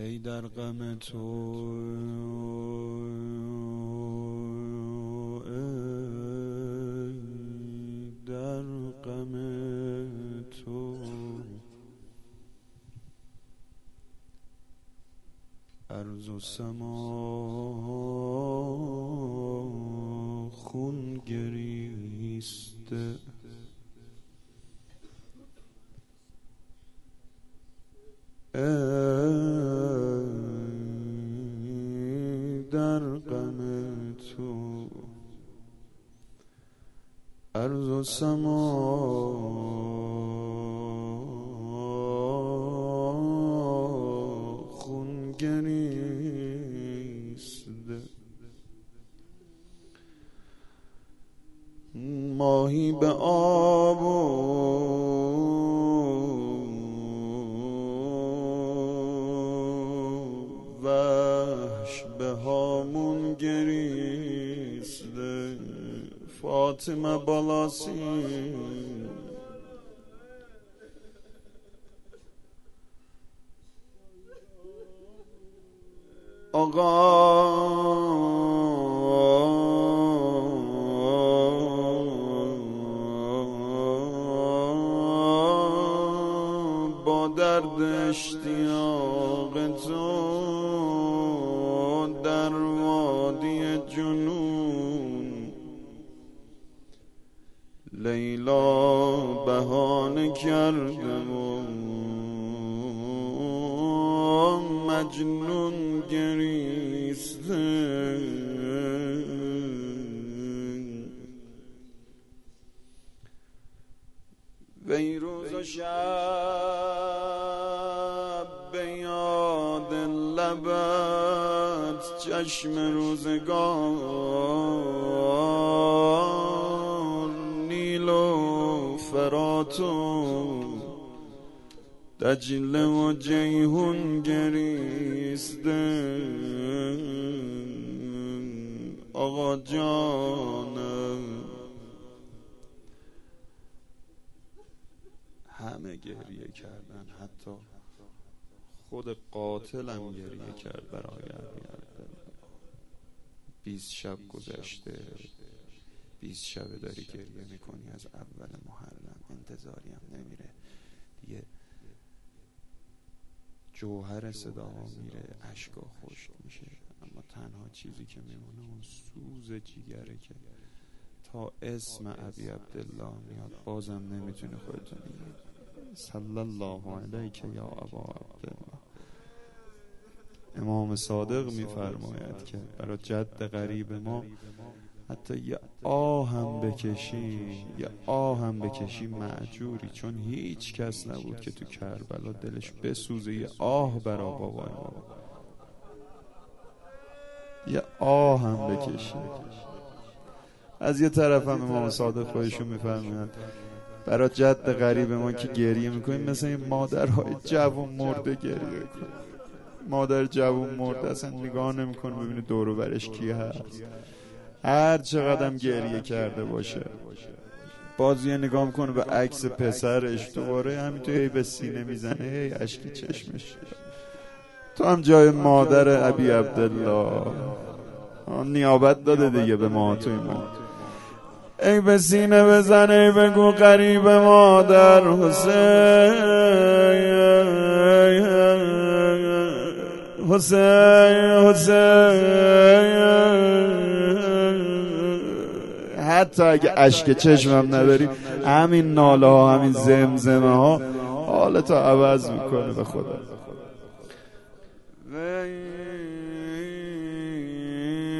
ای در غم تو ای در غم تو. ارز و سما خون گریسته. ارز و سما خون ماهی به آب هامون گریسته. Fatıma balası Aga کرده و مجنون گریسته. و شب به یاد لبت چشم روزگار. و فراتو دجله و جیهون گریسته آقا جانم. همه گریه کردن حتی خود قاتلم گریه کرد برای عبی بیست شب گذشته. بیست شب داری گریه می‌کنی از اول محرم. انتظاری هم نمیره. دیگه جوهر صدا میره اشکا خشک میشه. اما تنها چیزی که میمونه اون سوز جیگره که تا اسم ابی عبدالله میاد. بازم نمی‌تونه خودتو صلی الله علیک یا ابا عبدالله. امام صادق میفرماید که برای جد غریب ما حتی یه آهم بکشی یه آهم بکشی معجوری چون هیچ کس نبود که تو کربلا دلش بسوزه یه آه برا بابای ما یه آهم بکشی. از یه طرف هم امام صادق خودشون میفرماید برای جد غریب ما که گریه می‌کنیم مثل این مادرهای جوان مرده گریه کن مادر جوان مرده اصلا نگاه نمی‌کنه ببینه دور برش کی هست. هر چقدر گریه کرده باشه. باز یه نگاه می‌کنه به عکس پسرش. دوباره همینطور هی به سینه می‌زنه. هی اشکی چشمش. تو هم جای مادر ابی عبدالله. نیابت داده دیگه به ما توی ما. ای به سینه بزن ای بگو قریب مادر حسین. حسین حسین. حتی اگه اشک چشمم نداری همین ناله ها همین زمزمه ها حالتو عوض می‌کنه به خدا.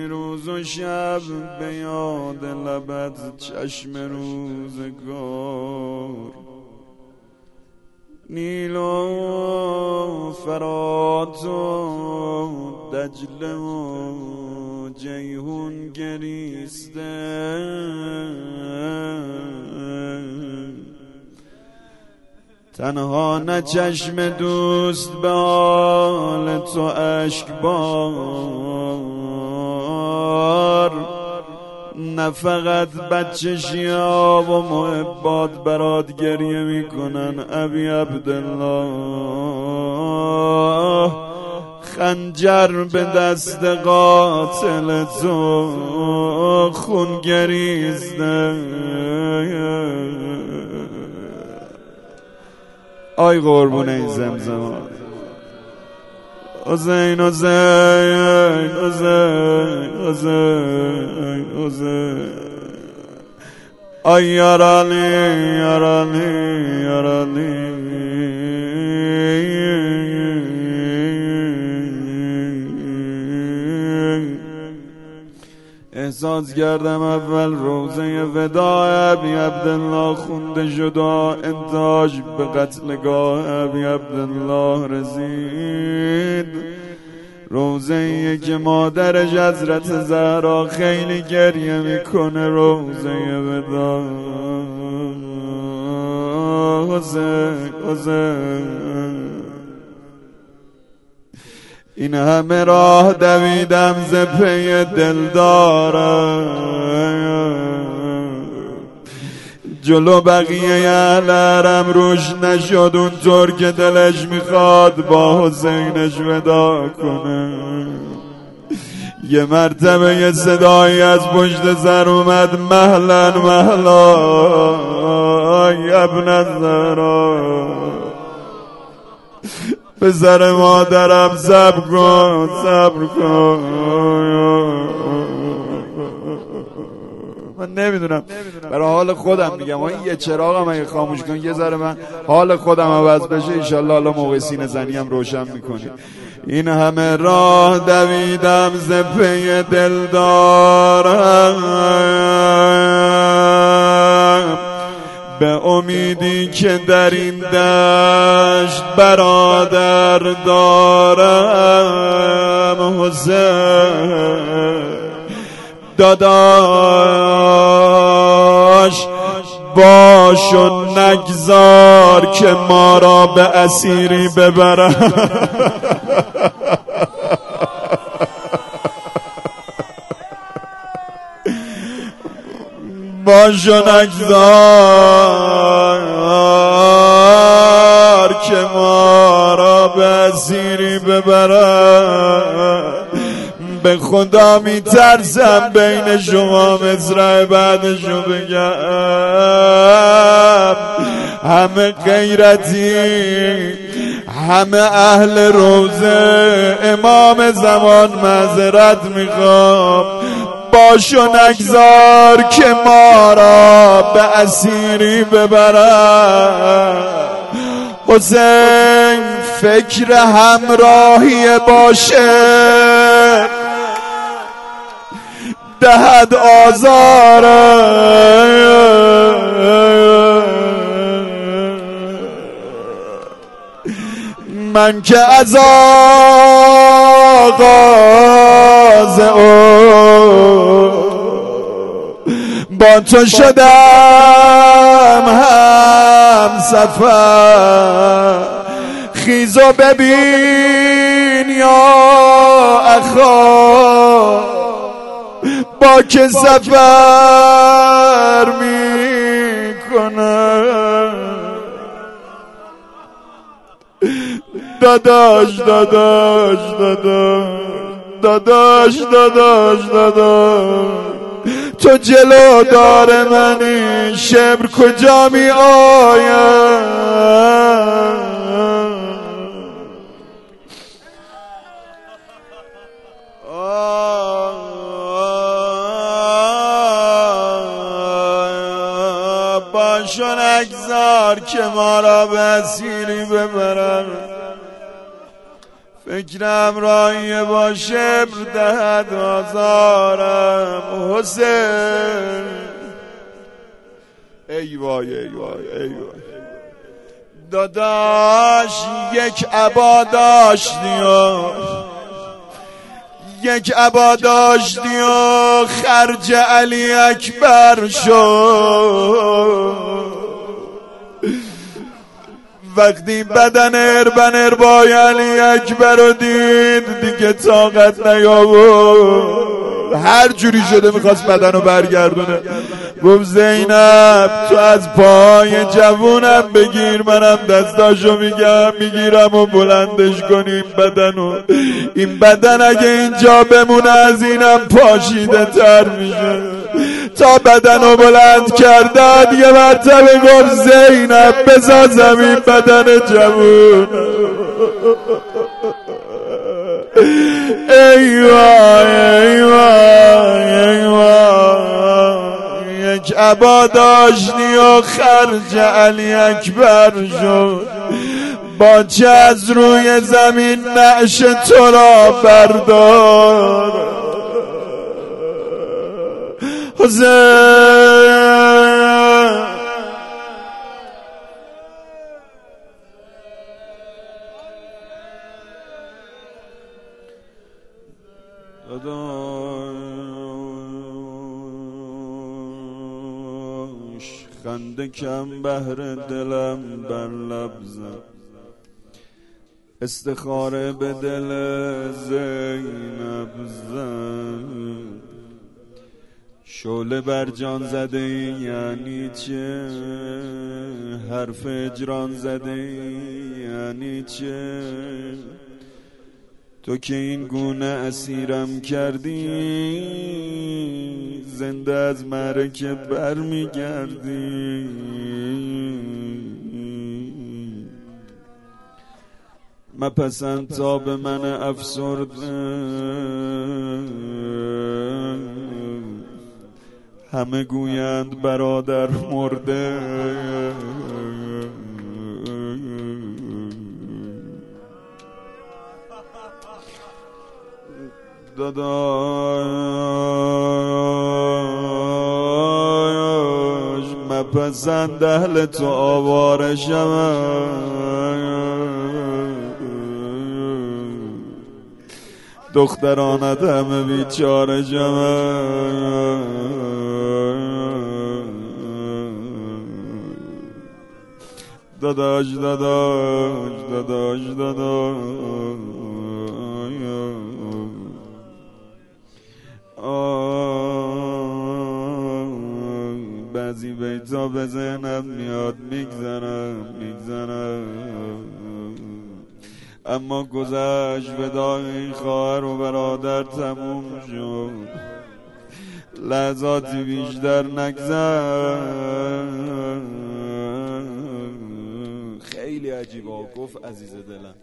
روز و شب به یاد لبت چشم روزگار. نیل و فرات و دجله و جیهون گریسته. تنها نه چشم دوست به حال تو اشک بار نه فقط بچه و محبات برات گریه می‌کنن ابی عبدالله. خنجر به دست قاتل تو خون گریزده. آی قربون این زمزمان حسین حسین حسین حسین حسین آی یارانی احساس کردم اول روزه ودا ابی عبدالله خونده جدا انتاج به قتلگاه ابی عبدالله رسید روزه که مادر جزرت زهرا خیلی گریه می‌کنه روزه حسین این همه راه دویدم ز پی دارم. جلو بقیه علرم روش نشد. اونطور که دلش می‌خواد با حسینش ودا کنه. یه مرتبه یه صدایی از پشت سر اومد. محلا محلا ابن زهرا پسر مادرم صبر کن صبر کن. من نمی‌دونم. برای حال خودم میگم. این یه چراغم اگه خاموش کن یه ذره من حال خودم عوض بشه ایشالله حالا موقع سینه زنی هم روشن می‌کنی این همه راه دویدم ز پی دل دارم به امیدی که در این دشت برادر دارم. حسین داداش باش و نگذار که ما را به اسیری ببرم باش و نگذار که ما را به اسیری ببرم به خدا می ترسم بین شما مزرع بعدشو بگم. همه غیرتی همه اهل روزه امام زمان معذرت می‌خوام. باش و نگذار که ما را به اسیری ببرم. حسین فکر همراهی باشه. دهد آزار. من که از آغاز او با تو شدم هم سفر. خیز و ببین یا اخا با که سفر می داداش داداش داداش داداش داداش. داداش تو جلو دار منی شبر کجا می آید باشون اگذار که ما را به اسیری ببرن فکرم رایی با شبر دهد آزارم. حسین. ای وای ای وای ای وای. داداش یک عبا داشتی و یک عبا داشتی و خرج علی اکبر شد. وقتی بدن اربن اربای علی اکبر رو دید دیگه طاقت نیاورد. هر جوری شده می‌خواست بدن رو برگردونه. گفت زینب تو از پای جوونم بگیر منم دستاشو میگم می‌گیرم و بلندش کنیم بدن این بدن اگه اینجا بمونه از اینم پاشیده تر میشه. تا بدن رو بلند کردن یه مرتبه گفت زینب بزا زمین بدن جوون. ای وای ای یک عبا داشتی و خرج علی اکبر شد. با چه از روی زمین نعش تو را بردار. حسین. خنده کم بهر دلم بر لبزم استخاره به دل زینب زن شوله بر جان زده یعنی چه؟ حرف اجران زده یعنی چه؟ تو که این گونه اسیرم کردی زنده از معرکه برمیگردی. مپسند تا به من افسرده. همه گویند برادر مرده. داداش مپسند اهل تو آواره دخترانت همه بیچاره جمع داداش داداش داداش داداش. بعضی بیتا به ذهنم میاد میگذرم اما گذشت این خواهر و برادر تموم شد. لحظاتی بیشتر نگذر خیلی عجیبا گفت عزیز دلم.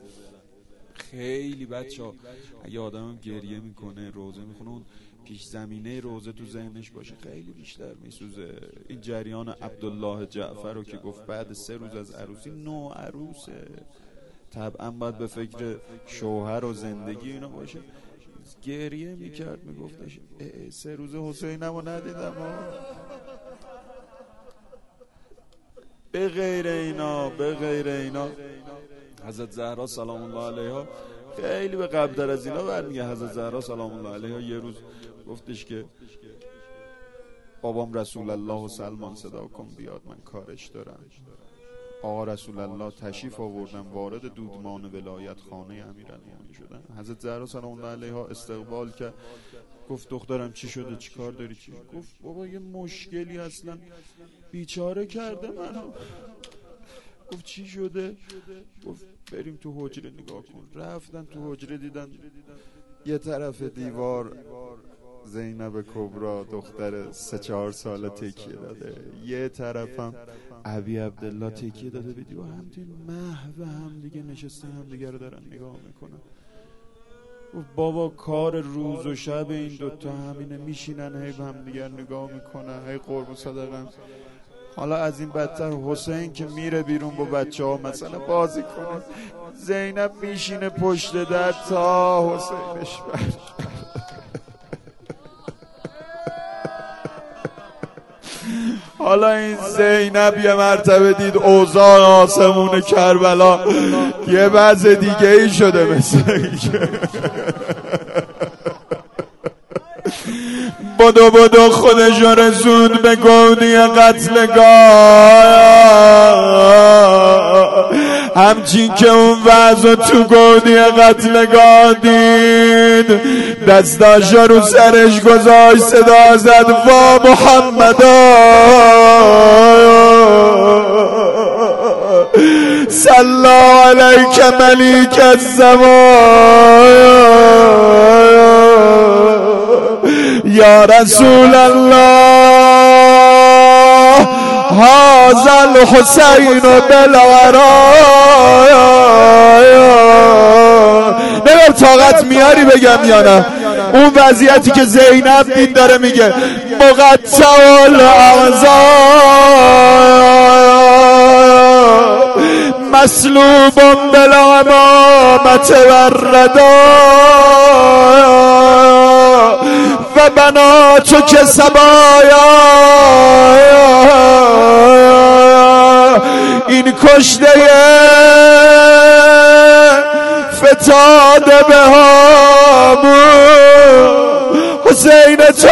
خیلی بچه ها. اگه آدم گریه می‌کنه روزه می‌خونه اون پیش زمینه روزه تو ذهنش باشه خیلی بیشتر میسوزه. این جریان عبدالله جعفر رو که گفت بعد سه روز از عروسی نو عروسه. طبعا باید به فکر شوهر و زندگی اینا باشه. گریه می‌کرد میگفتش سه روز حسینم رو ندیدم به غیر اینا به غیر اینا. حضرت زهرا سلام الله علیها خیلی به قبل از اینا برمیگه. حضرت زهرا سلام الله علیها یه روز گفتش که بابام رسول الله و سلمان صدا کن بیاد من کارش دارم. آقا رسول الله تشریف آوردن وارد دودمان ولایت خانه امیرالمومنین شدن. حضرت زهرا سلام الله علیها استقبال کرد. گفت دخترم چی شده؟ چی کار داری؟ چی؟ گفت بابا یه مشکلی اصلا بیچاره کرده منو. گفت چی شده؟ گفت بریم تو حجره نگاه کن. رفتن تو حجره دیدن یه طرف دیوار زینب کبرا دختر سه چهار ساله تکیه داده. یه طرفم عبی عبدالله تکیه داده به دیوار. همدین محو هم دیگه نشسته هم دیگه رو دارن نگاه می‌کنن. بابا کار روز و شب این دوتا همینه میشینن هی به هم دیگر نگاه می‌کنن هی قرب صدقن. حالا از این بدتر حسین که میره بیرون با بچه ها مثلا بازی کنه. زینب میشینه پشت در تا حسینش برد حالا این زینب یه مرتبه دید اوزان آسمون کربلا. یه بعض دیگه ای شده مثل بدو بدو خودش رسوند به گودی قتلگاه همچین که اون وضع تو گودی قتلگاه دید. دستاش رو سرش گذاشت صدا زد وا محمد صلا علیک ملیک الزمان یا رسول الله. هذا الحسین بالعرایا نمیم طاقت میاری بگم یا نه؟ اون وضعیتی که زینب دین داره میگه. مقطع الاعضا مسلوب بالعمامت والردا و بناتو که سبایا این کشته فتاده به همون حسین تو.